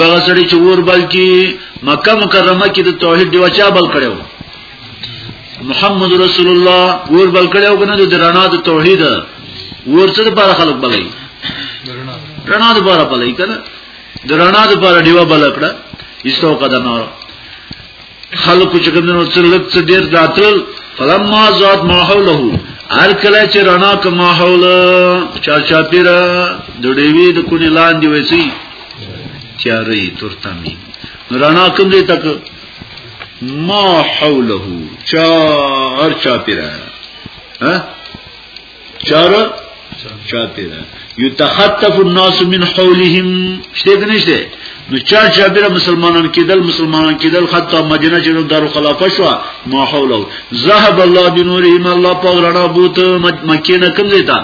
دا سړی چې ور بل کی مکه مکرمه کې د توحید دی وچا بل کړو محمد رسول الله ور بل کړو کنه د رڼا د توحید ورڅ د بار خلق بلای رڼا د بار بلای کنه د رڼا د بار دیوا بل کړه ایستو قدم نور خلکو چې کوم نو څلک څه ډیر راتل فلما زاد ما حوله هر کله چې رڼا کما حوله چا چا پیر د ډیوی د کونی لاندې وسی تیارې ترتمی رڼا کوم دې تک ما حوله چا هر چا پیر ها چاره چاته ده یتخطف الناس من حولهم شته دې نشته نو چا چا بیر مسلمانان کېدل مسلمانان کېدل حتی مدینه چې دارو خلافه شو ما حوله ذهب الله بنورهم الله په رڼا بوت مکه نه کوم دیتا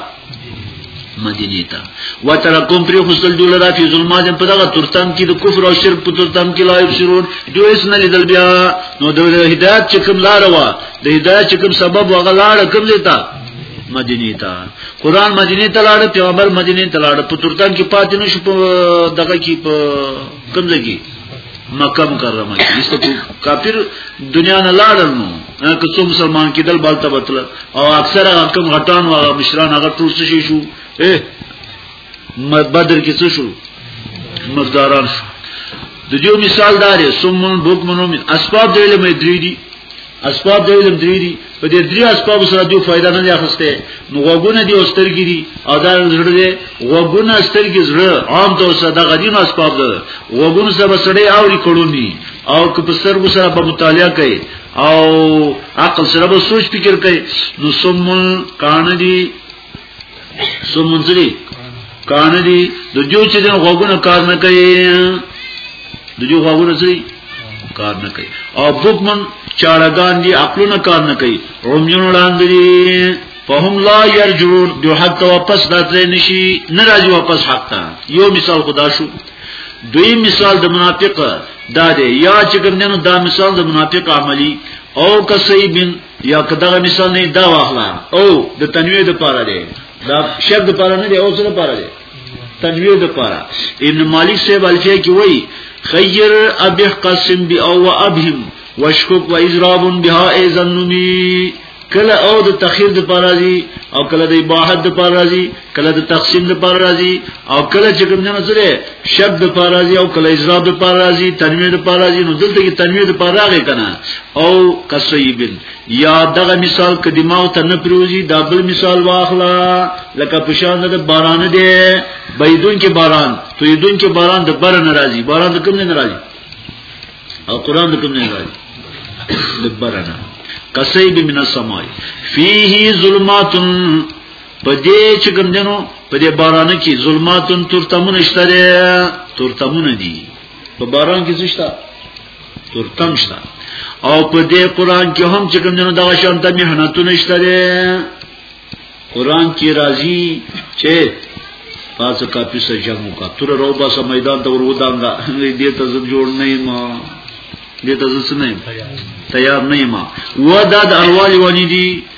مدینه ته وترکم پر خپل دول را فی ظلمات په دغه ترتم کې د کفر او شرک په ترتم کې لایب شرور دوی اس نه لیدل بیا نو د هدایت چې کوم لار وا د هدایت چې کوم سبب وغلاړه کوم لیتا مدینه ته قران مدینه ته لاړ پیغمبر مدینه ته لاړ په ترتان کې پاتې نشو په دغه کې په کمزې کې مکه مکرمه کې ایسته کافر دنیا نه لاړ نو که څو مسلمان کې دل بالته بتل او اکثره کم غټان او مشران هغه ټول شي شو اے بدر کې څه شو مرداران شو د دیو مثال دار سمون بوکمنو من اسباب د علم درې دي اسباب د علم درې دي په دې درې اسباب سره دوی فائدہ نه اخسته نو وګونه دي او سترګې دي او دا زړه دي وګونه سترګې زړه عام طور سره د غدین اسباب ده وګونه سره سړې او لیکړونی او که په سترګو سره په مطالعه کوي او عقل سره به سوچ فکر کوي نو سمون کان دي سو منځري کان دي د جو چې د غوګونو کار نه کوي د جو غوګونو سي کار نه کوي او بوکمن چاړګان دي عقلونه کار نه کوي رومجن وړاندې دي فهم لا يرجون جو حق ته واپس راتلې نشي نه راځي واپس حق ته یو مثال خدا شو دوی مثال د منافق دا دی یا چې کوم نه دا مثال د منافق عملی او کسیبن یا کداغه مثال نه دا واخلا او د تنویر د پاره دی دا شرط د پاره نه دی او څه د پاره دی تنویر د پاره ابن مالک سے بلچه کی وای خیر ابه قسم بی او ابهم وشکوک و اضراب بها ایزنمی کله او د تخیر د پاره دی او کله د اباحت د پاره دی کله د تقسیم د پر راضی او کله چې کوم نه سره شب د پر راضی او کله اجرا د پر راضی تنویر د پر راضی نو دلته کې تنویر د پر راغی کنه او کسیبن یا دغه مثال کدیمه او تن پروزی دا بل مثال واخلا لکه پشان د باران دی بيدون کې باران تو یدون کې باران د بر ناراضي باران د کوم نه ناراضي او قران د کوم نه ناراضي د بر نه کسیب من السماء فيه ظلمات په دې چې کوم دنو په دې باران کې ظلماتون ترتمون شته دي ترتمون دي په باران کې څه شته ترتم شته او په دې قران کې هم چې کوم دنو دغه شان ته مهنتونه شته دي قران کې راځي چې پاسه کاپی سره جمع کا تر رو با سم میدان ته ورودان دا دې ته زب جوړ نه ما دې ته زس نه تیار نه ما و دا د اروالي ونی دي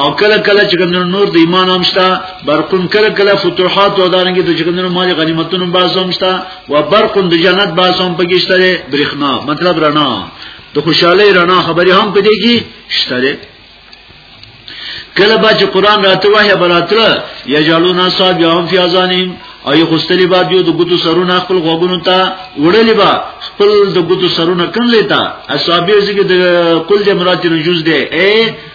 او کله کله چې کوم نور د ایمان هم شته برقون کله کله فتوحات او دارنګ د کوم مال غنیمتونو باز هم شته و برقون د جنت باز هم پکې شته برېښنا مطلب رڼا د خوشحالي رڼا خبرې هم پدې کې شته کله با چې قران راته وایي براتله یجالون اصحاب یوم فی ازانیم او یو خوستلی با دیو د ګوتو سرونه خپل غوګونو ته وړلې با خپل د ګوتو سرونه کړلې تا اصحاب یې چې د کل د مراد نه جز دی اے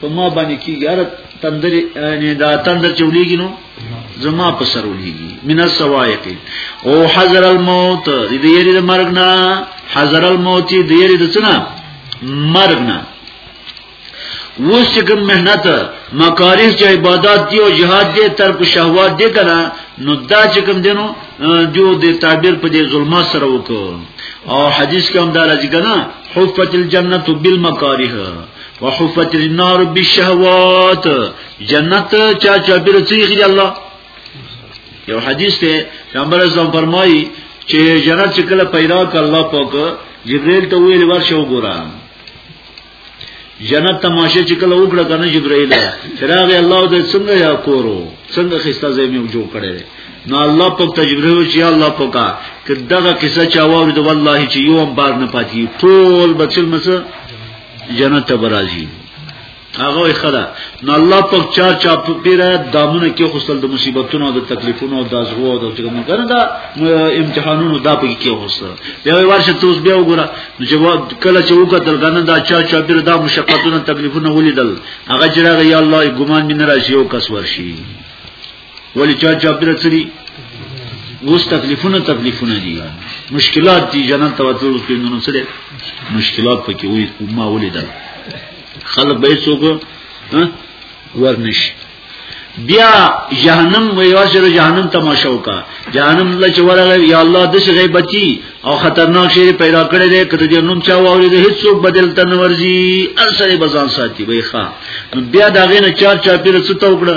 په ما باندې کې یار تندر یعنی دا تندر چولیږي نو زما په سر ولېږي من السوایق او حذر الموت دې یری د مرګ نه حذر الموت دې یری د څنګه مرګ نه وس چې کوم مهنت مکارح چې عبادت دی او جهاد دی تر کو شهوات دی کنه نو دا چې کوم دینو جو د تعبیر په دې ظلمات سره وکړو او حدیث کې هم دا راځي کنه حفت الجنه بالمکاره وحفت النار بالشهوات جنت چا چا بیر چیخی دی الله یو حدیث ته پیغمبر اسلام فرمایي چې جنت چې کله پیدا ک الله پاک جبرئیل ته ویل ورشه وګوره جنت تماشه چې کله وکړه کنه جبرئیل چراغ الله د څنګه یا کورو څنګه خسته زمي جوړ کړي نو الله پاک ته جبرئیل چې الله پاک کداغه قصه چا وره د والله چې یو بار نه پاتې ټول بچل مسه جنت ته برازي هغه خدا نو الله په چا چا په پیره دامونه کې خوستل د مصیبتونو او د تکلیفونو او د ازغو او د چګم کنه دا امتحانونو دا په کې خوستل بیا ورشه توس بیا وګوره نو جواب کله چې وکړل کنه دا چا چا پیره دا مشقتونه تکلیفونه ولیدل هغه جره یا الله ګمان مين راشي او کس ورشي ولی چا چا پر سری اوس تکلیفونه تکلیفونه دي مشکلات دي جنت ته ورتلو کې نو سره مشکلات پکې وي ما ولیدل خلک به څوک ورنش بیا جهنم و یواشر جهنم تماشا وکا جهنم الله چې ورغه یا الله د څه غیبتی او خطرناک شی پیدا کړی دی کته د نوم چا واوري د هیڅ بدل تن ورزي ارسره بزان ساتي وای ښا بیا دا غینه چار چا پیر څه توګړه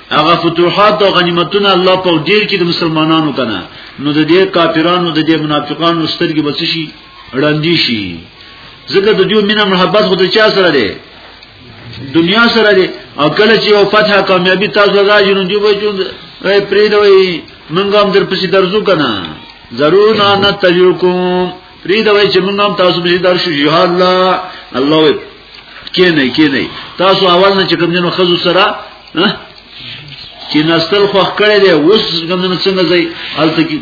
هغه فتوحات او غنیمتونه الله په دیر کې د مسلمانانو کنه نو د دې کافرانو د دې منافقانو سترګې بچ شي رندي شي ځکه د دې مینه محبت خو د چا سره دی دنیا سره دی او کله چې او فتح کامیابی تاسو راځي نو دی وایي چې پرې دوی منګه هم در پسې درځو کنه ضرور نه تجربه کوم پرې دوی چې منګه هم تاسو به درشو یا الله الله کینه کینه تاسو اول نه چې کوم جنو خزو سره چې نستل خوخ کړی دی اوس کوم جنو څنګه ځي الته کې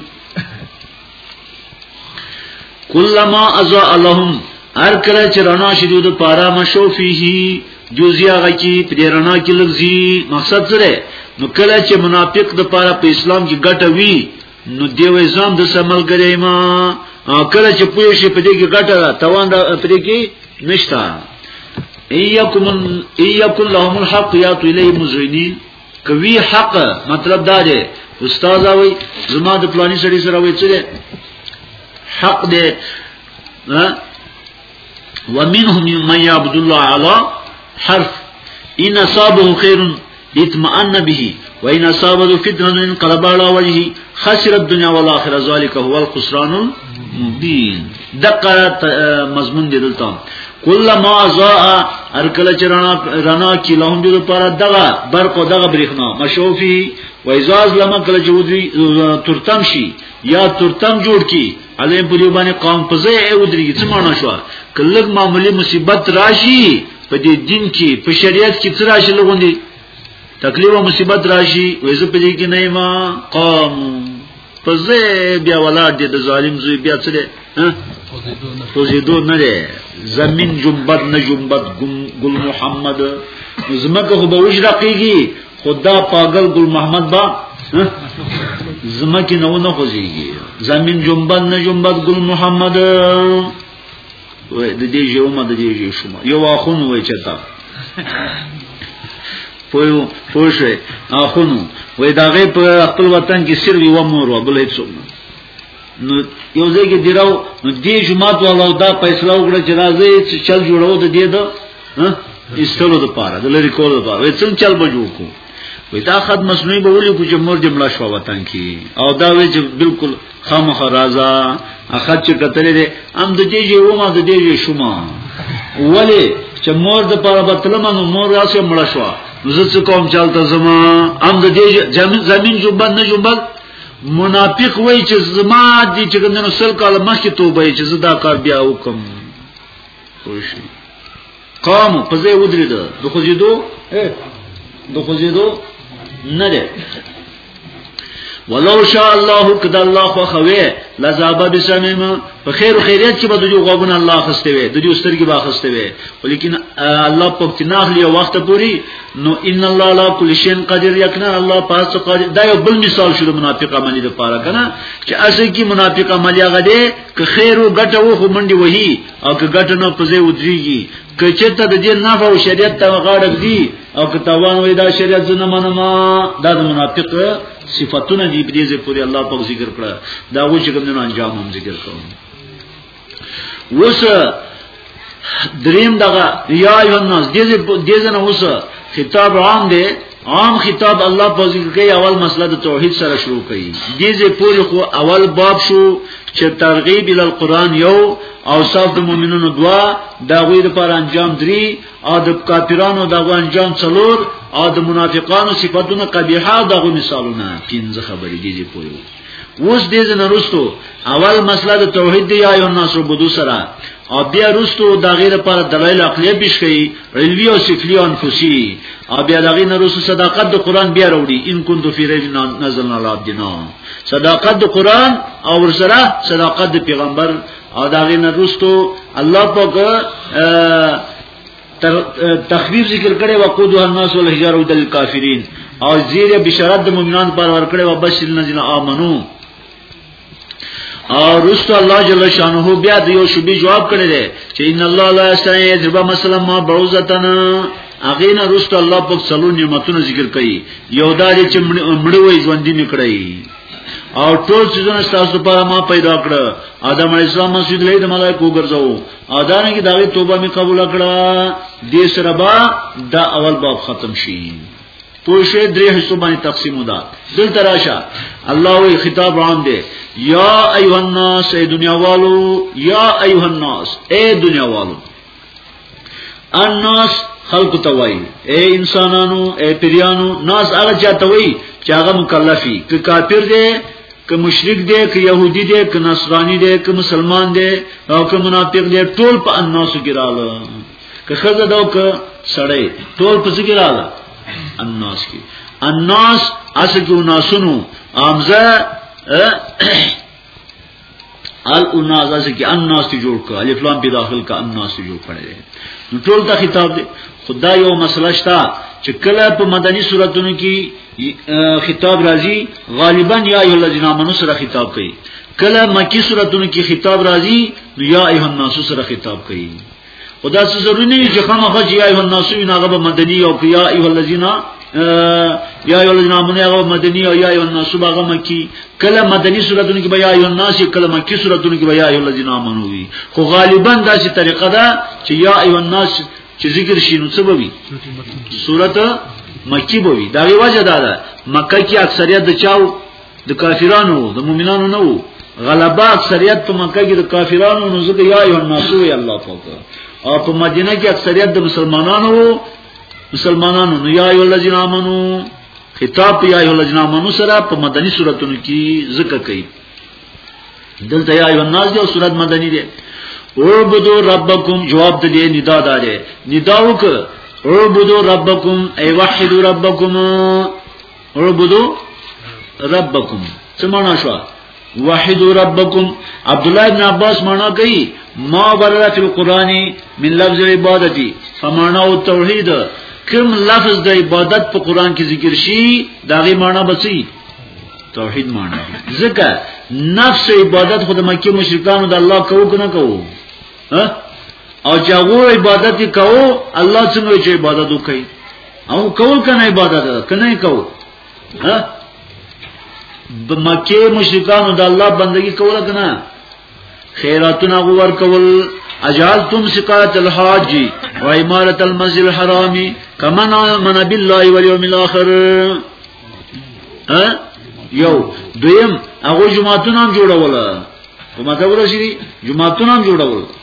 کلمہ ازا اللهم هر کله چې رڼا شې دوی د پارا مشو فيه جزیا غکی په دې رڼا کې لږ مقصد سره نو کله چې منافق د پارا په اسلام کې ګټه وی نو دی وې ځان د سمل ګرې ما کله چې پوه شي په دې کې ګټه ده توان ده په دې کې نشتا ايکم ايکل لهم الحق یات الیه مزینین کوي حق مطلب دا دی استاد وای زما د پلاني سړي سره وای چې حق دی ومنهم من يعبد الله على حرف ان صابه خير اطمئن به وان اصابه فتنه انقلب على وجهه خسر الدنيا والاخره ذلك هو الخسران المبين دقه مضمون دی دلته کله ما زا هر کله چې رڼا رڼا کې لهم دې لپاره دغه برق او دغه برېښنا مشوفي و ازاز لمه کله چې ودی ترتم شي یا ترتم جوړ کی اذن په دې باندې قوم په ځای او درې څه معنا شو کله معمولی مصیبت راشي په دې دین کې په شریعت کې څه راشي لګوندي تکلیف او مصیبت راشي وېزه په دې کې نه ما قوم په ځای بیا ولاد دې د ظالم زوی بیا څه ده خوزیدو نه ده زمین جنبت نه جنبت گل محمد زمکه خو به وش رقیږي خدا پاگل گل محمد با زمکی نو نه خوځيږي زمين جنبت نه جنبت ګل محمد وای د دې یو ما د دې یو شوم یو اخون وای چتا پویو پوشه اخون وای دا غي په خپل وطن کې سر وی و مور وبلې څوم نو یو ځای کې دیراو نو دې جماعت والا دا فیصله وکړه چې راځي چې چل جوړو د دې دا ایستلو د پاره د لری کول د پاره څنګه چل به جوړ کو وې دا خد مصنوعي به ولي کو چې مور جمله شو وطن کې او دا وې چې بالکل خامخ رازا اخد چې کتلې دې ام د دې یو ما د دې شوما ولی چې مور د پاره بتلمه نو مور راسه مړ شو زه څه کوم چلته زما ام د دې زمين جوبن نه جوبن منافق وای چې زما دي چې ګندنو سل کال مخکې توبه چې زه دا کار بیا وکم خوشي قام په ځای ودرید د خوځیدو د خوځیدو نه ده ولو شاء الله کد الله خو خوي لذاب بسمم په خیر او خیریت کې به د جو غوونه الله خسته وي د جو سترګي به خسته وي ولیکن الله په تناخ لیو وخت پوری نو ان الله علی کل شیء قدیر یقینا الله پاس قادر دا یو بل مثال شو منافق عملی د پاره کنه چې اسې کی منافق عملی هغه دی که خیر او ګټه و خو منډي وهی او که ګټه نه پځې ودریږي که چېرته د دې نفع او شریعت ته غاړه دی او که تاوان وې دا شریعت زنه منم دا د منافق صفاتونه دی په دې ځکه پورې الله په ذکر کړه دا و چې کوم نه انجام هم ذکر کوم وسه دریم دغه یا ایو الناس دغه دغه نه وسه خطاب عام دی عام خطاب الله په ذکر کې اول مسله د توحید سره شروع کړي دغه پوری خو اول باب شو چې ترغیب ال القرآن یو او صاحب د مؤمنانو دوا دا غوی د پر انجام دري او د کافرانو د انجام څلور او د منافقانو صفاتونه قبیحه دغه مثالونه پنځه خبرې دي پوری اوس دې نه رستو اول مسله د توحید دی یا الناس عبدو سره او بیا رستو د غیر پر دلایل عقلیه پیش کړي علوی او شکلی او انفسی او بیا دغه نه رسو صداقت د قران بیا وروړي ان كنت في ريب نزلنا على عبدنا صداقت د قران او ورسره صداقت د پیغمبر او دغه نه رسو الله پاک تخفیف ذکر کړي وقود الناس والحجار ود الکافرین او زیر بشارت د مؤمنان پر ور کړي وبشر الذين امنو او رست الله جل شانه بیا د یو شبي جواب کړي دي چې ان الله لا یستعی یذرب مثلا ما بعوزتن اغین رست الله په څلو نعمتونو ذکر کړي یو دار چې مړ وي ژوند دي نکړي او ټول څیزونه تاسو په ما پیدا کړ ادم علی السلام مسجد لید ملائکه ګرځاو او دانه کې داوی توبه می قبول کړه دې سره با دا اول باب ختم شي پوشه درې حصو باندې تقسیم ودا دل تراشه الله وی خطاب عام دی یا ایها الناس ای دنیا والو یا ایها الناس ای دنیا والو الناس خلق ته وای اے انسانانو اے پیرانو ناس هغه چاته وای چې هغه مکلفي ک کافر دی که مشرک دی که يهودي دی که نصراني دی که مسلمان دی او که منافق دی ټول په الناس کې رااله که خزه دا که سړی ټول په څه کې رااله الناس کې الناس اصل کې ناسونو امزه الناس اسه کې الناس ته جوړ کړه الف لام په داخل کا الناس ته جوړ کړي نو ټول ته خطاب دی خدا یو مسله شته چې کله په مدني صورتونو کې خطاب راځي غالبا یا ایه الذین آمنو سره خطاب کوي کله مکی صورتونو کې خطاب راځي یا ایه الناس سره خطاب کوي خدا څه ضروري نه چې خامخا چې ایه الناس وینا غو مدني او یا ایه الذین یا ایه الذین امنوا غو مدني او یا ایه الناس باغ مکی کله مدني سوراتونو کې بیا ایه الناس کله مکی سوراتونو کې بیا ایه الذین امنوا وی خو غالبا دا چې طریقه ده چې یا ایه الناس چې ذکر شي نو څه به وي سورته مکی به وي دا وجه دا ده مکه کې اکثریت د چاو د کافرانو د مؤمنانو نه وو غلبه اکثریت په مکه کې د کافرانو نو زګ یا یو ناسو یا الله پاک او په مدینه کې اکثریت د مسلمانانو وو مسلمانانو نو یا یو الذین آمنو خطاب یا یو الذین آمنو سره په مدنی سوراتونو کې ذکر کوي دلته یا یو الناس دی او سورات مدنی دی اعبدو ربکم جواب د دې ندا دارې ندا وک اعبدو ربکم ای وحدو ربکم ربدو ربکم سمانا شو وحید ربکم عبد الله ابن عباس معنا کوي ما برره فی القران من لفظ عبادتی فمعنا التوحید کوم لفظ د عبادت په قران کې ذکر شي داغه معنا بچي توحید معنا ځکه نفس عبادت خود مکه مشرکانو د الله کوو کنه کوو او جاغو عبادت کوو الله څنګه چې عبادت وکړي او کول کنه عبادت کنه کول ها د مکه مشرکانو د الله بندگی کوله کنه خیراتونه غوور کول اجالتم سقات الحاج و امارت المسجد الحرام کمن من بالله والیوم الاخر ها یو دویم هغه جمعهتون هم جوړول کومه ته ورشي جمعهتون هم جوړول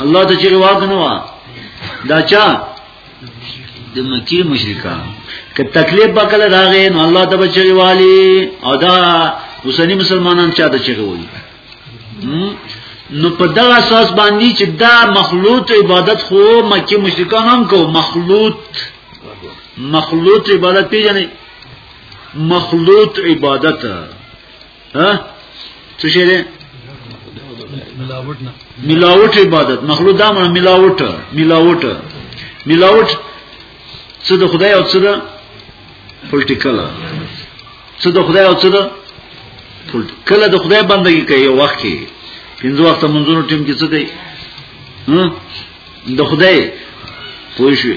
الله ته چې رواج نه و دا چا د مکی مشرکان که تکلیف وکړ راغې نو الله ته بچي والی او دا اوسنی مسلمانان چا ته چغه وایي نو په دا اساس باندې چې دا مخلوط عبادت خو مکی مشرکان هم کو مخلوط مخلوط عبادت پیژنې مخلوط عبادت ها څه شي ده ملاوت نه ملاوت عبادت مخلوق دا معنی ملاوت ملاوت ملاوت څه د خدای او څه د پولټیکل څه د خدای او څه د پولټیکل د خدای بندګي کوي یو وخت کې پنځه وخت منځونو ټیم کې څه کوي د خدای پوه شو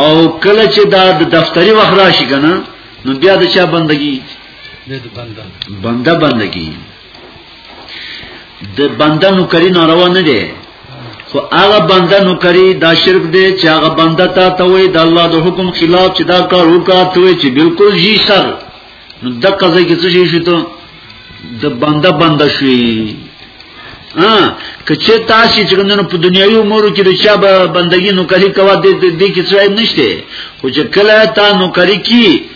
او کله چې دا د دفتری وخت راشي کنه نو بیا د چا بندگی بنده بنده کی د بنده نوکری ناروا نه دی خو هغه بنده نوکری دا شرک دی چې هغه بنده تا ته وای د الله د حکم خلاف چې دا کار وکړه ته چې بالکل یې سر نو د قضې کې څه شي ته د بنده بنده شي ها کچه تاسو چې ګندنه په دنیوي امور کې د چا بندګي نوکری کوا دې دې کې څه نشته خو چې کله تا نوکری کی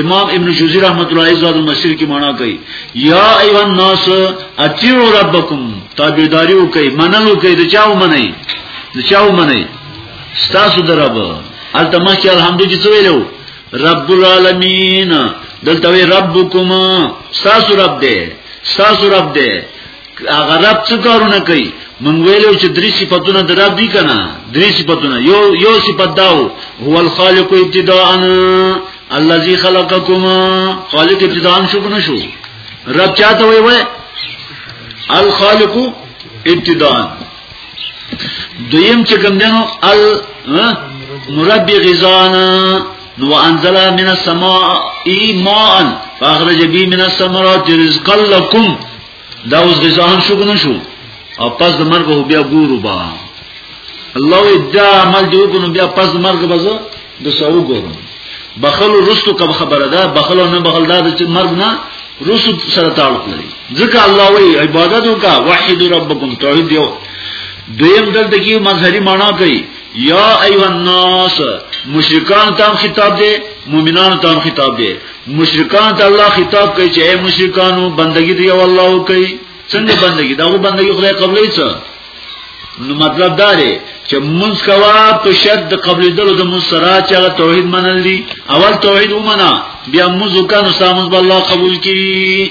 امام ابن جوزی رحمت الله علیه زاد المسیر کی معنا کوي یا ایو الناس اتیو ربکم تابعداري وکي منلو کوي د چاو منئ د چاو منئ ستاسو درب التمه کی الحمدو چې ویلو رب العالمین دلته وی ربکم ستاسو رب دی ستاسو رب دی هغه رب څه کارونه کوي مونږ ویلو چې درې صفاتونه د رب دي کنه درې صفاتونه یو یو صفات داو هو الخالق ابتداء الذي خلقكم خالق ابتداء شو کنه شو رب چاته وی وی الخالق ابتداء دویم چې کوم دنو ال مربي غذانا نو انزل من السماء ماء فاخرج به من الثمرات رزقا لكم دا اوس د ځان شو کنه شو او پس د مرګ هو بیا ګورو با الله وی دا عمل دی وګنو بیا پس د مرګ بزو د سو ګورو بخل رستو کب خبره ده بخل نه بخل دا چې مرګ نه رستو سره تعلق لري ځکه الله وی عبادت وکا وحید ربکم توحید یو دویم دلته کې مظهری معنا کوي یا ایها الناس مشرکان تام خطاب دی مؤمنان تام خطاب دی مشرکان ته الله خطاب کوي چې اے مشرکانو بندگی دی او الله کوي څنګه بندگی دا و بندگی خدای قبلې څه نو مطلب دا دی چې مونږ کوا په شرط د قبلې دلو د مونږ سره چې هغه توحید منل دي اول توحید ومنه بیا مونږ وکړو سامز بالله قبول کړي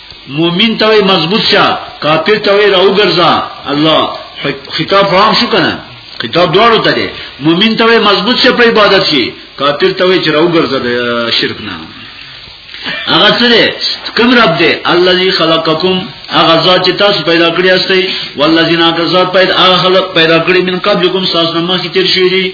مومن ته وي مضبوط شه کافر ته وي راو ګرځا الله خطاب فهم شو کنه خطاب دواړو ته دی مومن ته وي مضبوط شه په عبادت کې کافر ته وي چې راو ګرځا د شرک نه هغه څه دی کوم رب دی الذي خلقکم هغه ذات چې تاسو پیدا کړی استئ والذین هغه ذات پیدا هغه خلق پیدا کړی من قبلکم تاسو نه مخکې تیر شوی دی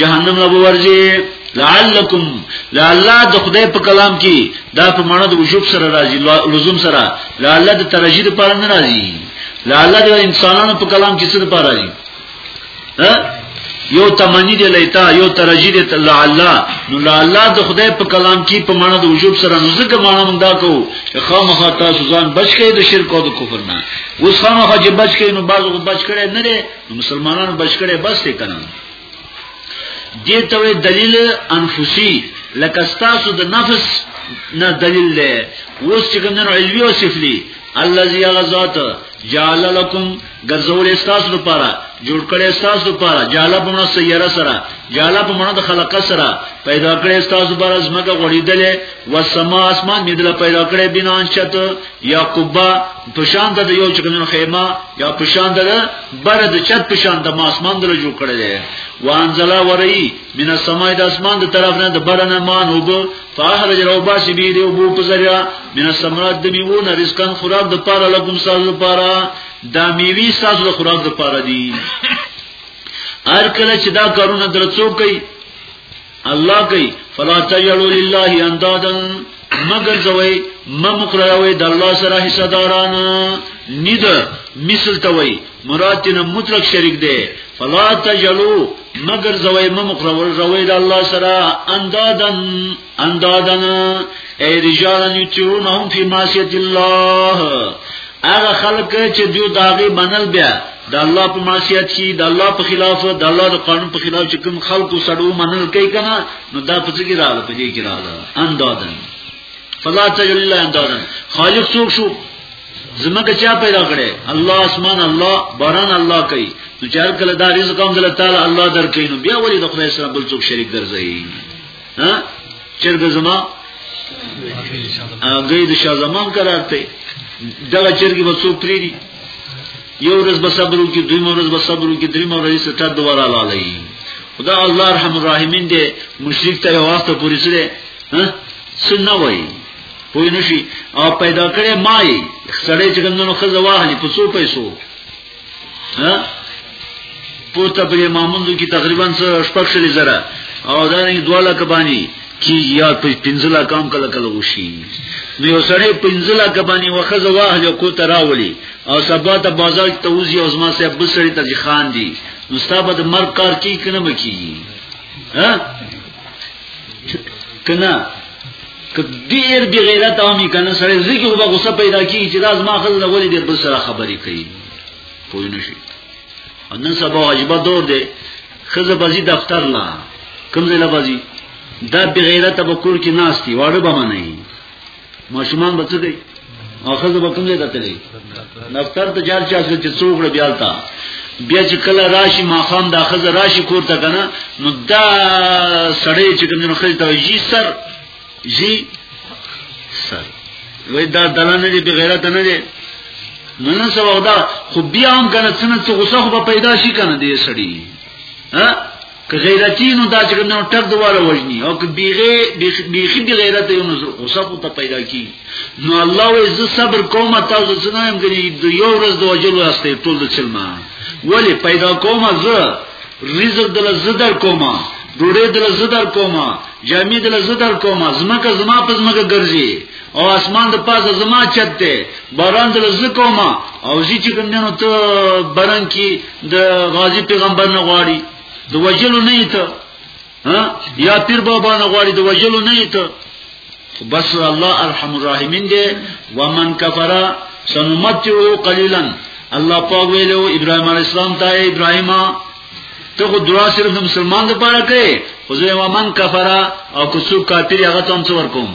جهنم له ورځي لعلکم لعل د خدای په کلام کې دا په معنا د وجوب سره راځي لزوم سره لعل د ترجید پر نه راځي لعل د انسانانو په کلام کې څه د پر راځي یو تمنی دی لیتا یو ترجی دی لعل نو لعل د خدای په کلام کې په معنا د وجوب سره نو ځکه معنا مونږ دا کو خامخا تاسو ځان بچ کړئ د شرک او د کفر نه اوس خامخا چې بچ کړئ نو باز بچ کړئ نه لري مسلمانانو بچ کړئ بس یې کنه دې ته دلیل انفسی لکه تاسو د نفس نه دلیل دی اوس چې کوم نن علمي او سفلی الذي غزات جعل لكم غزول استاس لپاره جوړ کړي استاس لپاره جعل په معنی سیاره سره جعل په معنی د خلق سره پیدا کړي استاس لپاره زمګه غړیدلې و سما اسمان دې پیدا کړي بنان چت یا قبا پشان د یو چکنو خیمه یا پشان د بر د چت پشان د ماسمان دل جوړ کړی دی وانزلا وری من السماء د اسمان د طرف نه د بر نه مان وب فاخرج رو باسی بی دی وبو پزریا من السماء د میوو نه رزقن خوراک د پاره لګم ساز د پاره دا میوي ساز د خوراک د پاره دی هر کله چې دا کارونه درڅو کوي الله کوي فلا تجلو لله اندادن مگر زوی ممقروي د الله سره حصہ داران نید مثل توي مراد تینا مطلق شریک دی فلا تجلو مگر زوی ممقرور روي د الله سره اندادن اندادن اي رجال يترونهم في معصيه الله هغه خلک چې دوی داغي منل بیا د الله په معصیت کې د الله په خلاف د الله د قانون په خلاف چې کوم خلکو سره ومنل کوي کنه نو دا په څه کې راغله په دې کې راغله اندادن فلا تجل الله اندادن خالق څوک شو زمکه چا پیدا کړي الله اسمان الله باران الله کوي نو چار کله دا رزق هم دل تعالی الله درکې نو بیا ولې د خدای سره بل څوک شریک ګرځي ها چرګ زما هغه د شاه زمان قرار ته دغه چرګ به څوک پری دي یو ورځ به صبر وکي دوی ورځ به صبر وکي درې ورځې ستر دواره لاله خدا الله رحم الرحیمین دې مشرک ته واسطه پوری سره ها سنه وای پوی نشي او پیدا کړي مای سړی چې ګندنو خزه واهلي په څو پیسو ها پورته په ماموندو کې تقریبا شپږ شل زره او دا نه دوه لک باندې کی یا په پنځلا کام کله کله وشي نو یو سړی پنځلا کبانی وخزه واه یو کو تراولی او سبا ته بازار ته وزي او زما سه بل سړی ته خان دی نو ستابه د مرګ کار کی کنه مکی ها کنا که ډیر بی غیرت او می کنه سره زګي وبا غصه پیدا کی چې دا زما خزه ولې دې بل سره خبرې کوي پوه نه شي ان سبا عجبه دور دی خزه بازی دفتر لا کوم ځای لا بازی دا بی غیرت به کور کې ناشتي واړه به منئ ماشومان به څه کوي او خزه به کوم ځای ته تللی دفتر ته جار چا چې څوک له بیا تا بیا چې کله راشي ماخام دا خزه راشي کور ته کنه نو دا سړی چې کوم نه خزه ته جی سر جی سر وای دا دلانه دې بغیرت نه دې نن سبا دا خو بیا هم کنه څنګه څه غوسه خو پیدا شي کنه دې سړی ها که غیرتی نو دا چې کوم نو ټک دواله وجني او که بیغه بیخي بی غیرت یو نو غصه خو ته پیدا کی نو الله وې ز صبر کوم تاسو څنګه هم کوي د یو ورځ د وجل واسطه ټول د چلما ولی پیدا کوم زه رزق دل زدر کوم ډوډۍ دل زدر کوم جامې دل زدر کوم زمکه زما پس مګه ګرځي او اسمان د پاسه زما چت دی باران د زکو ما او زی چې کوم دینو ته برن کی د غازی پیغمبر نه غواړي د وجلو نه ایته یا پیر بابا نه غواړي د وجلو نه ایته بس الله ارحم الراحمین دی ومن کفر سنمتعو قلیلا الله پاک ویلو ابراهیم علی السلام ته ابراهیم ته خو دعا صرف د مسلمان لپاره کوي خو زه ومن کفر او کوڅو کافر هغه تم څور کوم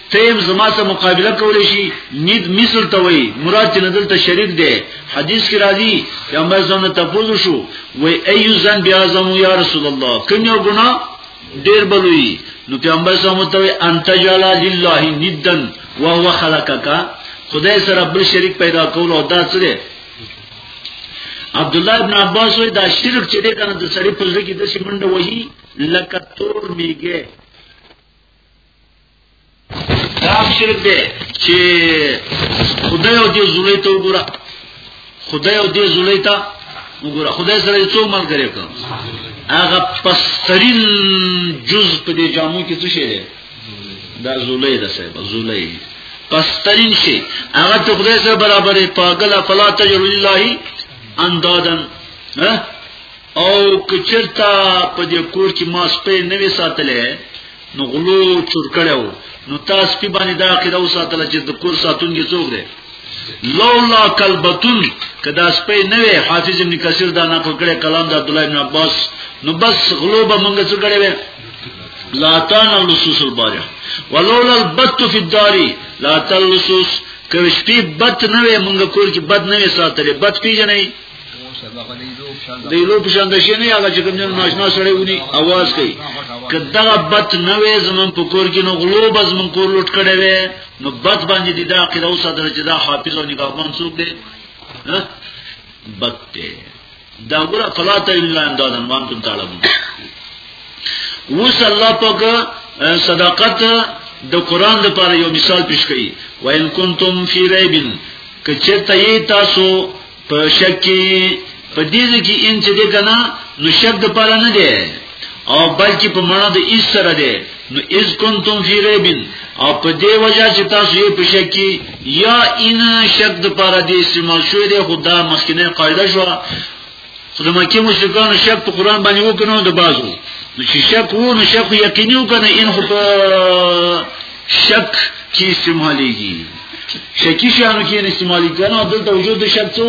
تیم زما سره مقابله کولی شي نید مثل ته وای مراد چې نزل ته شریک دی حدیث کې راځي چې امر زنه تفوز شو وای ایو زن بیا زمو یا رسول الله کوم یو ګنا ډیر بلوي نو پیغمبر سمو ته انت جلا لله ندن وهو خلقک خدای سره بل شریک پیدا کول او دا څه دی عبد الله ابن عباس وای دا شرک چې دې کنه د سړی په ځکه د شي منډه وਹੀ لکه تور میګه دا شرک دی چې خدای او دې زولې ته وګوره خدای او دې زولې ته وګوره خدای سره یې څو مال کړی کوم هغه پسترین جز په دې جامو کې څه شي دا زولې ده صاحب زولې پسترین شي هغه ته خدای سره برابرې پاګل فلا تجل الله اندادن ها او کچرتا په دې کور کې ما سپې نه وې ساتلې نو غلو چور کړو نو تاسو په باندې دا عقیده وساتله چې د کور ساتونکي څوک دی لولا کلبتون کدا سپې نه وې حافظ ابن کثیر دا نه کړې کلام د عبد الله ابن عباس نو بس غلو به مونږ څه کړې وې لا تان لصوص البارح ولولا البت في الدار لا تلصوص کوي شپې بد نه وي مونږ کور کې بد نه وي ساتلې بد پیژنې د یلو په شان د شي نه هغه چې کوم نه ناشنا سره ونی आवाज کوي کدا بت نه وې زمون په کور کې نو غلو بز من کور لوټ کړي وې نو بت باندې دي دا کړه او صدر چې دا حافظ او نگاهبان څوک دی بت دی دا ګره فلا ته الا انداز انوان تم تعالی وس الله پاک صداقت د قران د پر یو مثال پیش کړي وان کنتم فی ریبن کچته تاسو په شک کې په دې کې ان چې دې کنه نو شک د پاره نه دی او بلکې په معنا د ایس سره دی نو اذ کنتم فی ریب او په دې وجہ چې تاسو یې په شک کې یا ان شک د پاره دې استعمال شوی دی خدا مسکینه قاعده شو خو د مکه مشرکان شک په قران باندې وکړو د بازو نو چې شک وو نو شک یقیني وکنه ان خو په شک کی استعمالیږي شکی شانو کې استعمالی کنه دلته وجود د شک څو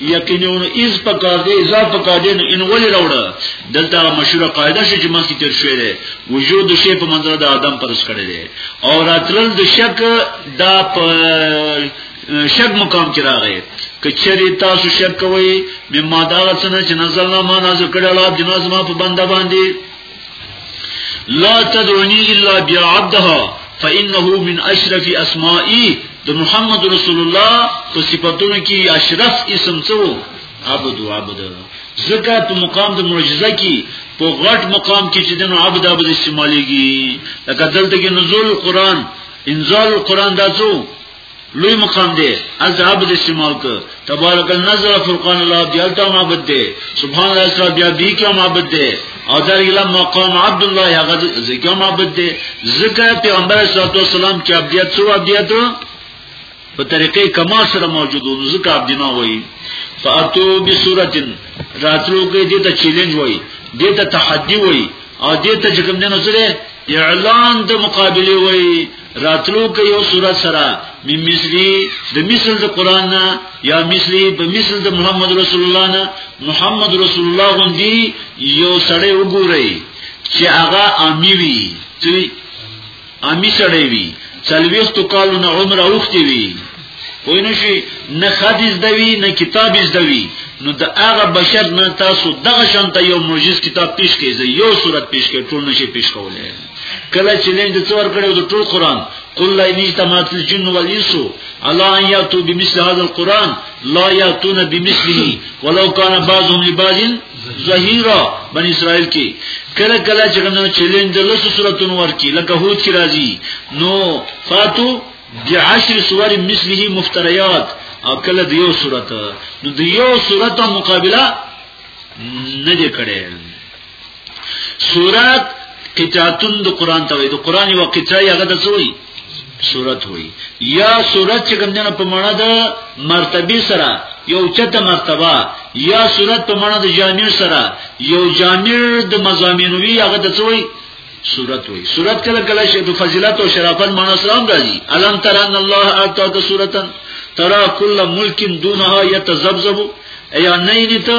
یقینون از پکار دی ازا پکار دی ان ولی راوړه دلته مشهور قاعده شې چې مخکې تر شوې ده وجود د شی په منځره د آدم پرس کړي دي او راتلل د شک دا په شک مقام کې راغی کچری تاسو شک کوئ مما دا څنګه چې نزلنا ما نازل کړه الله جناز ما په بنده باندې لا تدعوني الا بعبدها فانه من اشرف اسماء د محمد رسول الله په صفاتونو کې اشرف اسم څو عبد او عبد زکه په مقام د معجزه کې په غټ مقام کې چې د عبد عبد استعماليږي لکه دلته کې نزول قران انزال القران دا څو لوی مقام دی از عبد استعمال ک تبارک النظر فرقان الله دی التا معبد دی سبحان الله اسرا بیا بی کی معبد دی او در اله مقام عبد الله هغه ذکر معبد دی ذکر پیغمبر صلی الله علیه وسلم چې عبدیت سو عبدیت په طریقې کما سره موجودو ذکر عبد نه وای فاتو بسورتن راتلو کې دې ته چیلنج وای دې ته تحدي وای او دې ته چې کوم نه نو سره اعلان د مقابله وای راتلو کې یو صورت سره می مثلی د مثل د قران نه یا مثلی په مثل د محمد رسول الله نه محمد رسول الله غوندي یو سړی وګورئ چې هغه امی وی چې امی سړی وی څلويختو کالونه عمر اوختی وی وای نو شي نه حدیث دوی نه کتاب از دوی نو د هغه بشر نه تاسو دغه شانته یو معجز کتاب پیش کړئ یو صورت پیش کړئ ټول نشي پیش کولای کله چې لین د څور کړو د ټول قران قل لا ان اجتمعت الجن والانس على ان ياتوا بمثل هذا القران لا ياتون بمثله ولو كان بعضهم لبعض ظهيرا بن اسرائيل کې کله کله چې کوم چیلنج د لس سوراتونو ورکی لکه هوت کی راځي نو فاتو بعشر سور مثله مفتریات او کله د یو سورته نو د یو سورته مقابله نه دې کړي سورات قطعتون د قران ته وي د قران یو قطعه هغه د سوی صورت وي یا صورت چې کومنه په معنا د مرتبه سره یو چته مرتبه یا صورت په معنا د جامع سره یو جامع د مزامینوي هغه د سوی صورت وي صورت کله کله چې د فضیلت او شرافت معنا سره هم راځي الم تر ان الله اعطى د صورتن ترى كل ملک دونها يتذبذب ایا نه دي ته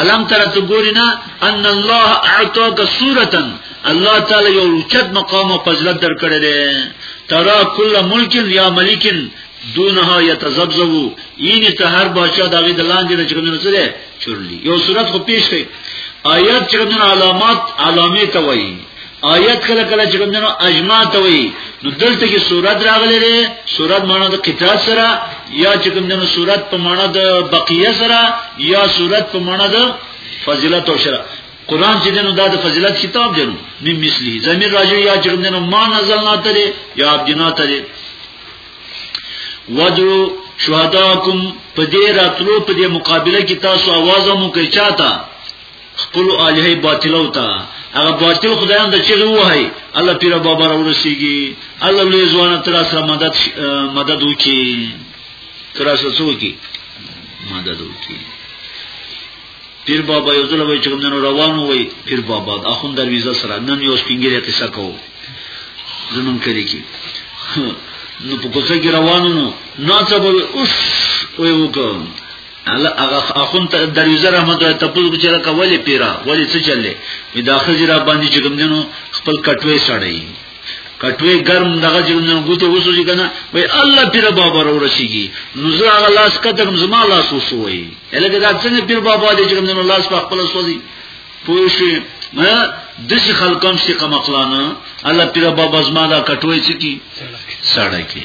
الم تر ته ګوري نه ان الله اعطاك سورتا الله تعالی یو چت مقام او فضیلت درکړي دي ترا کل ملک یا ملک دونها یتزبزبو یعنی ته هر بادشاہ دغه د لاندې نه چرمنه سره چورلی یو صورت خو پیش کړي آیات چرمنه علامات علامه ته وایي آیت کله کله چې کومنو اجماع ته وي نو دلته کې صورت راغلي دي صورت معنی د قطعه سره یا چې کومنو صورت په معنی د بقیه سره یا صورت په معنی د فضیلت او شرع قران چې دنو دا د فضیلت کتاب دی نو مثلی زمير راځي یا چې کومنو ما نزلنا ته یا عبد جنا ته ودرو شهداکم په دې راتلو په دې مقابله کې تاسو आवाज مو کوي چاته خپل الہی باطلو ته هغه باطل خدایان د چغه وای الله پیر بابا را ورسیږي الله لوی ځوان تر سره مدد مدد وکي تر سره څوکي مدد وکي پیر بابا یو ځل وای چې کوم نن روان وای پیر بابا د اخون درویزه سره نن یو سپینګری قصه کو زمون کړي کی نو په کوڅه کې روانو نو ناڅاپه اوس وای وکړ الله هغه اخون ته درویزه رحمت الله تپوس کو چیرې کولې پیرا ولې څه چلې می داخلي را باندې چې کوم دینو خپل کټوي سړی کټوي ګرم دغه جنو ګوتو وسو چې کنه وای الله پیر بابا را ورسیږي نو زه هغه لاس کتم زما لاس وسوي الګا دا څنګه پیر بابا دې چې کوم دینو لاس په خپل سوځي پوه شئ دسی خلقم سی قمقلانه الله پیر بابا زما دا کټوي چې کی سړی کی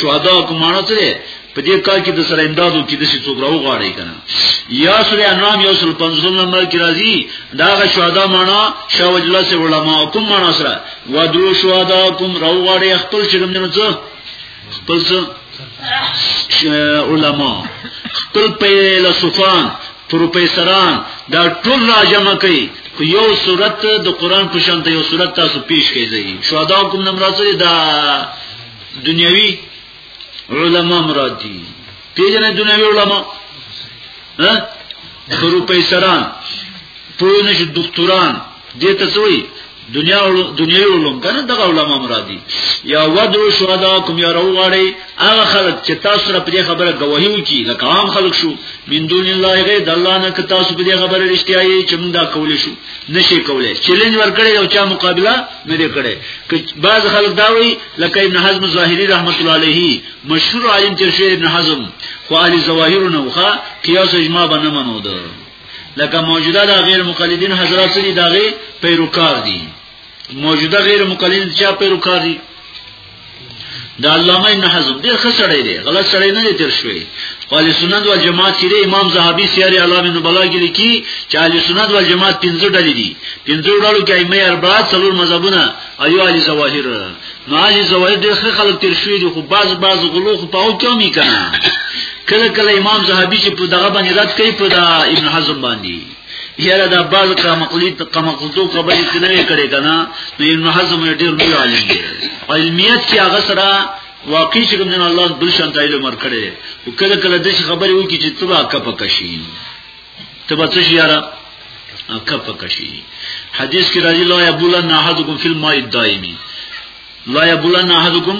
شهدا کوم معنی څه دی په دې کار کې د سره امدادو کې د شي څوک راو غواړي کنه یا سورې انعام یو سل پنځم نمبر کې راځي دا غ شهدا معنا شاه وجلا سي علماء کوم معنا سره ودرو شهدا کوم راو غواړي خپل چې کوم نه څه خپل څه علماء خپل فیلسوفان پروفیسوران دا ټول راجمع کوي یو صورت د قران په شان ته یو صورت تاسو پیش کړئ شهدا کوم نمبر سره دا دنیوي علما مراد دي پیژنې دنیوي علما ها پروفیسوران پوه نشي دکتوران دې ته سوې دنیا دنیوي علوم کنه دغه علما مراد دي یا ودو شهدا کوم یا روغړی هغه خلک چې تاسو سره په خبره گواهی وکي لکه عام خلک شو من دون الله غیر د الله نه که تاسو په خبره رښتیا یې چې موږ دا کولې شو نشي کولې چیلنج ورکړي او چا مقابله نه دی کړی که بعض خلک دا وایي لکه ابن حزم ظاهری رحمت الله علیه مشهور عالم تیر شوی ابن حزم خو علی ظواهر نه وخه قیاس اجماع باندې منو ده لکه موجوده دا غیر مقلدین حضرات سری داغه پیروکار دي موجوده غیر مقلدین چا پیروکار دي دا علامه ابن حزم ډیر ښه سړی دی غلط سړی نه دی تیر شوی قال سنت و جماعت سره امام زهبي سیر علامه ابن بلاغ لیکي چې اهل سنت و جماعت پنځه ډلې دي پنځه ډلو کې ائمه اربعه څلور مذهبونه ایو علي ظواهر نو علي ظواهر ډیر ښه خلک تیر شوی دي خو باز باز غلو خو پاو کومي کنه کله کله امام زهبي چې په دغه باندې رد کوي په ابن حزم باندې یاره دا بعض کمقلیت کمقلتو خبرې څه نه کړي کنه نو ابن حزم ډیر لوی عالم دی علمیت چې هغه سره واقعي چې کوم نه الله بل شان تایل مر کړي او کله کله د خبرې وکړي چې تبا کپ کشي تبا څه یاره کپ کشي حدیث کې راځي لا یبولن احدکم فی الماء الدائمی لا یبولن احدکم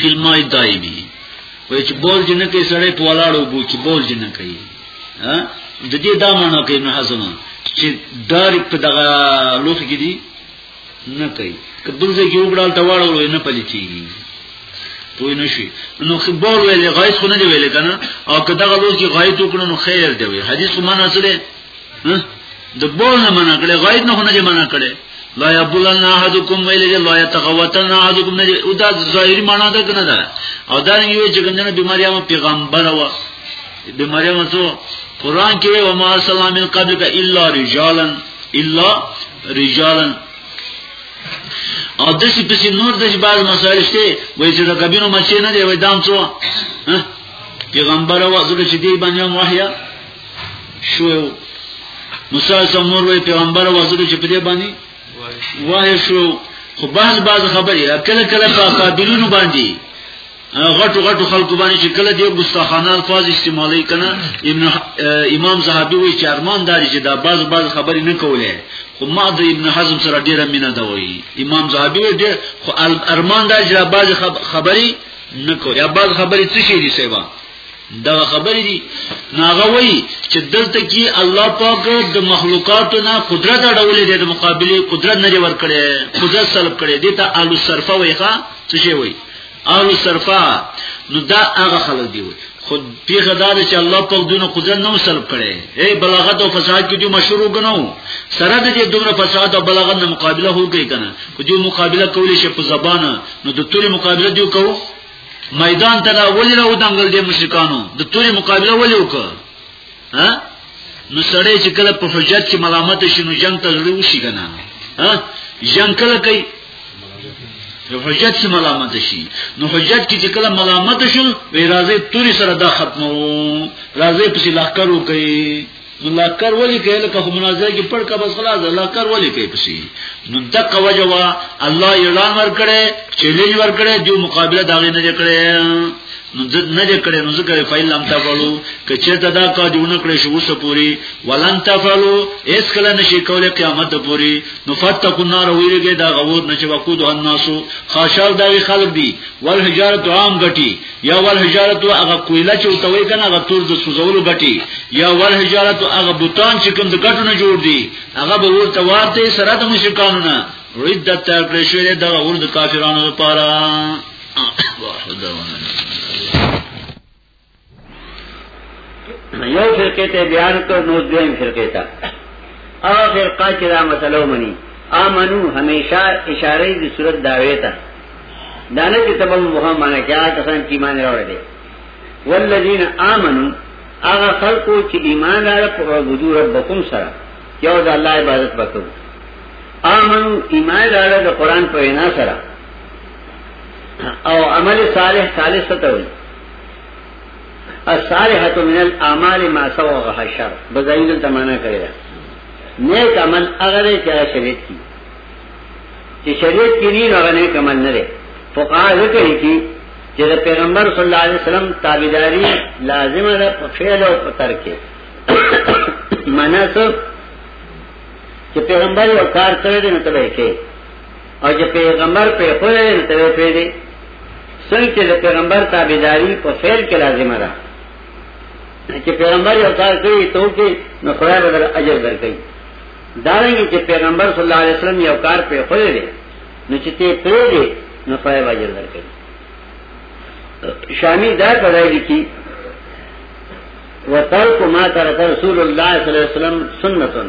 فی الماء الدائمی وای چې بول جن کې سړې په ولاړو بو چې بول جن کوي د دې دا معنی کوي ابن حزم چې دار په دغه لوخ کې دي نه کوي کبل ځای کې وګړال ته واړول نه پلي چیږي پوی نشي نو خبر ویلې غایث خو نه دی ویلې کنه او که دغه لوخ کې غایث وکړو نو خیر دی وي حدیث خو معنی سره د بول نه منع کړي غایث نه نه منع کړي لا یبولن احدکم ویلې لا یتغوتن احدکم نه او دا ظاهري معنی ده کنه دا او دا نه وی چې ګنجنه بیماری هم پیغمبر و د مریم سو قران کې و ما سلام من قبلک الا رجالا الا رجالا او دسی پسی نور دسی بعض مسائل شته وای چې دا کبینو مچې نه دی وای دام څو پیغمبر او زړه چې دی باندې وحیا شو موسی سمور وای پیغمبر او زړه چې په دې باندې وای شو خو بعض بعض خبرې کله کله په قابلونو باندې غټو غټو خلکو باندې چې کله دی ګستاخانه الفاظ استعمالي کنه ابن امام زهبي وی چې ارمان داري چې دا باز باز خبرې نه کولې خو ما د ابن حزم سره ډیره مینه دا وی امام زهبي وی ډیر خو ارمان داري چې باز خبرې نه کولې یا باز خبرې څه شي دي سیوا دا خبرې دي ناغه وی چې دلته کې الله پاک د مخلوقاتو نه قدرت اړولې دی د مقابله قدرت نه ور کړې قدرت سلب کړې دي ته الو صرفه ویخه څه شي وی اهل صرفا نو دا هغه خلک دی خود پیغه دا چې الله په دونه قدرت نو سلب کړي اے بلاغت او فساد کې جو مشهور وګنو سره د دې دومره فساد او بلاغت نه مقابله هوګي کنه کو جو مقابله کولی شي په زبان نو د ټول مقابله دیو کو میدان ته ولې راو دنګل دي مشرکانو د ټول مقابله ولې وکړه ها نو سړی چې کله په حجت کې ملامت شي نو جنگ ته ضروري وشي کنه ها جنگ کله کوي نو حجت کې ملامت شي نو حجت کې چې کله ملامت شول وی راځي توري سره دا ختمو راځي پسې لخر وکړي نو لکر ولی کوي لکه خو مناظره کې پړ کا بس خلاص لکر ولی کوي پسی نو دغه وجوا الله اعلان ورکړي چیلنج ورکړي جو مقابله داغه نه کړي نو د نه دې کړې نو ذکر فایل لم تفعلوا کچته دا کا دیونه کړې شو اوس پوری ولن تفعلوا اس کله نشي کولای قیامت پوری نو فتقوا النار ویریږي دا غوور نه چې وقود الناس خاشاو دا خلک دي ول حجارت عام غټي یا ول حجارت هغه کویله چې وتوي کنه هغه تور د سوزولو غټي یا ول حجارت هغه بوتان چې کوم د غټو نه جوړ دي هغه به ورته ورته سره د مشکانونه ردت تر کړې شوې دا ورته کافرانو لپاره یو فرقه ته بیان کړ نو دویم فرقه ته او فرقه چې دا مسله ومني امنو همیشه اشاره دي صورت داوی ته دانه چې تبو مهم معنی کیا کسان چې ایمان راوړل دي والذین آمنو هغه خلکو چې ایمان راوړل په عبادت ربکم سره یو د الله عبادت وکړو آمنو ایمان راوړل د قران په وینا سره او عمل صالح صالح ستوي الصالحه من الاعمال ما سوى غشر بزایل ته معنا کړی دا نیک عمل هغه دی چې شریعت کی چې شریعت کې نه هغه نیک عمل نه دی فقها ذکر کی چې د پیغمبر صلی الله علیه وسلم تابعداري لازمه ده په فعل او په ترک کې مناسب چې پیغمبر یو کار کړی دی نو ته به کې او چې پیغمبر په خپل ته وی دی څنګه چې پیغمبر تابعداري په فعل کې لازمه ده چې پیغمبر یو کار کوي ته کې نو خدای به در اجر درکړي دا رنګه چې پیغمبر صلی الله علیه وسلم یو کار په خپل دی نو چې ته پرې دی نو خدای به اجر درکړي شامی دا کړای دي چې وترک ما ترک رسول الله صلی الله علیه وسلم سنتن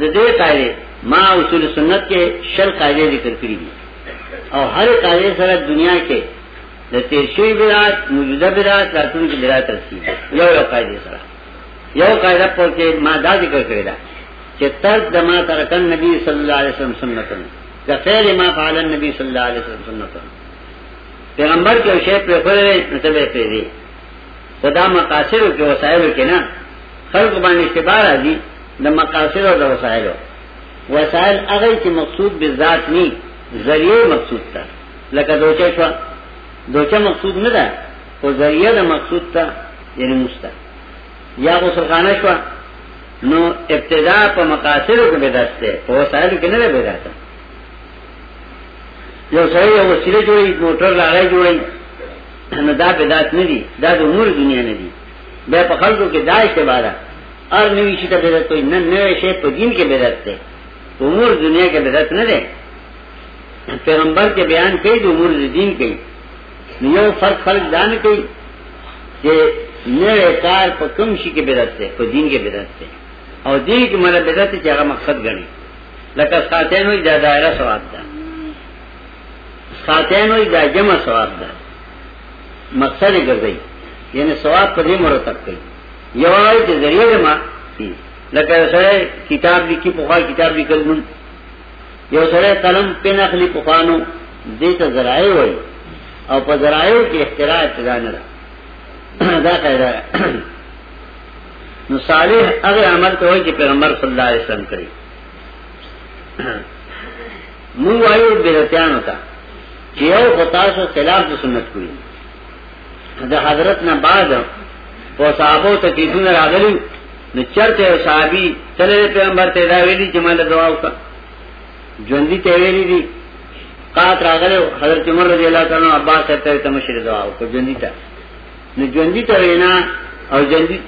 د دې قاعده ما اصول سنت کې شل قاعده ذکر کړې دي او هر قاعده سره دنیا کې د تیر شوی برات موجوده برات راتلونکي برات رسیږي یو یو قاعده سره یو قاعده په کې ما دا ذکر کړی دا چې ترک د ما ترکن نبی صلی الله علیه وسلم سنتن د فعل ما فعل النبي صلی الله علیه وسلم سنتن پیغمبر کې شی په خبره نه ته پیری خدا مقاصد او وسایل کې نه خلق باندې اعتبار راځي د مقاصد او د وسایل وسایل هغه چې مقصود به ذات نه ذریعہ مقصود تا لکه دوچه شو دوچه مقصود نه ده او ذریعہ د مقصود تا یعنی مستا یا غسل خانه شو نو ابتدا په مقاصد کې بدعت ده په وسایل کې نه بدعت ده یو سړی یو وسیله جوړي موټر لارې جوړي نو دا بدعت نه دي دا د عمر دنیا نه دي بیا په خلکو کې دا اشتباه ده ار نوی شي ته بدعت وي نه نوې شي په دین کې بدعت ده امور دنیا کې بدعت نه ده پیغمبر کې بیان کوي د امور دین کوي یو فرق فرق دان کوي چې نوې کار په کوم شي کې بدعت ده په دین کې بدعت ده او دین کې مله بدعت چې هغه مقصد غني لکه ساتین وي دا دایره ثواب ده ساتین وي دا جمع ثواب ده مقصد ګرځي یعنی ثواب په دې مرتب کوي یو وای چې ذریعہ دې ما لکه سره کتاب لیکي په خوا کتاب لیکل مون یو سره قلم په نخلي په خوانو دې ته ذرایع وای او په ذرایع کې اختراع ابتدا نه دا قاعده نو صالح هغه عمل ته وای چې پیغمبر صلی الله علیه وسلم کړی مو وایو بیرتیان ہوتا چې یو خطا سو خلاف د سنت کوي د حضرت نه بعد په صحابه ته کې دونه راغلي نو چرته صحابي تل پیغمبر ته دا ویلي چې مال دعا وکړه ژوندۍ ته ویلي دي قات راغله حضرت عمر رضی الله تعالی عنہ عباس ته ته مشر دعا وکړه ژوندۍ ته نو ژوندۍ ته وینا او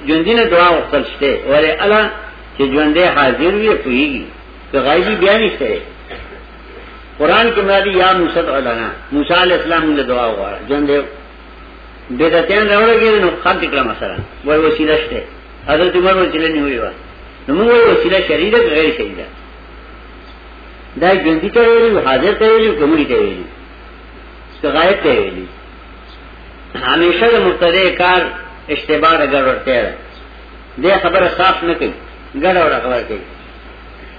ژوندۍ نه دعا وکړل شته وره الا چې ژوندې حاضر وي کوي که غایبی بیا نشته قران کې مرادي یا موسی علنا موسی علی السلام له دعا وغواړه جون دی بدعتین راوړګې نو خلک کړه مثلا وای وسیله شته حضرت عمر وسیله نه وی وا نو موږ وای وسیله شریعه غیر شریعه دا ژوندۍ ته ویلو حاضر ته ویلو کومړي ته ویلو څه غایب ته ویلو همیشه د مبتدی کار اشتباه ګډوډته ده دې خبره صاف نه کوي ګډوډه خبره کوي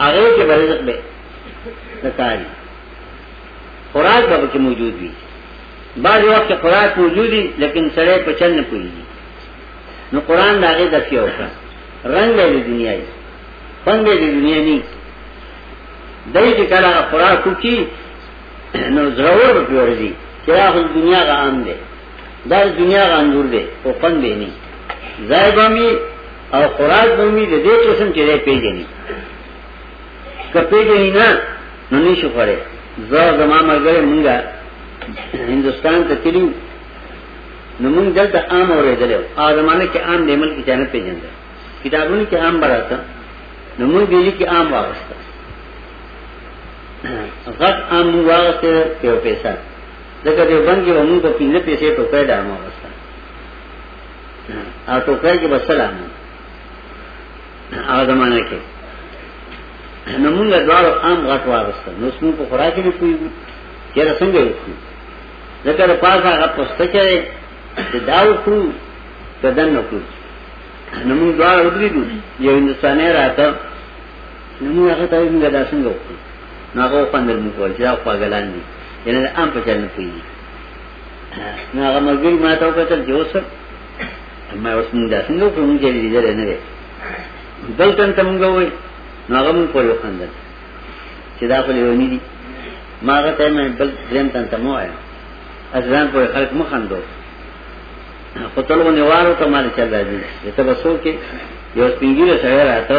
هغه کې برزق به نکاري خوراک به کې موجود وي بعض وخت خوراک موجود دي لیکن سړی په چل نه کوي نو قران دا غي دفیو کړ رنگ دی دنیا یې فن دی دنیا نه دای چې کله خوراک کوي نو ضرور به ورځي چې هغه دنیا غام دی دا دنیا غانګور دی او خوند به نه ځای به می او خوراک به می د دې قسم چې دی پیژني که پیژني نه نو نشو خوره زه زما مرګره مونږه هندستان ته تلو نو مونږ دلته عام اورېدل او زمانه کې عام د ملک ته نه پیژندل کتابونو کې عام براته نو مونږ دلی کې عام واغسته غټ عام واغسته په پیسې لکه دې بند کې موږ په پینځه پیسې ټوکې ډامو وسته او ټوکې کې بسلام هغه زمانه کې نو موږ دواړو عام غټ وارسته نو څنګه په خوراک کې کوي چې څنګه یو کوي لکه د پاسه هغه پسته کې چې دا وکړو کدن نو کوي نو موږ دواړو ودرېدو یو انسان راته نو موږ هغه ته موږ دا څنګه وکړو نو هغه پندل موږ ول چې دا پاګلان دي یعنی دا ام په چل نه کوي نو هغه ملګری ما ته وکړل چې اوس ما اوس موږ دا څنګه وکړو موږ یې لیدل نه وي دلته ته موږ وای نو هغه موږ ول خندل چې دا خو لیونی دي ما هغه ته مې بل دریم تن ته مو آیا ازران په خلق مخندو خو تلو نیوارو ته مال چل راځي ته بسو کې یو سپینګیره سره راته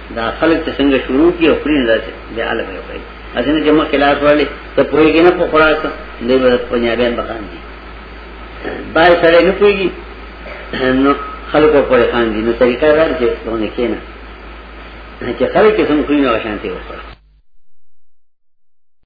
دا خلک چې څنګه شروع کی او کړی دا چې د عالم یو کوي اسنه چې ما خلاص وړلې ته پوهیږي نه په خوراک دې به پنجابیان بخان دي بای سره نه پوهیږي نو خلکو پر خان دي نو طریقه دار چې ونه کینه چې خلک څنګه کوي نو شانتي وکړه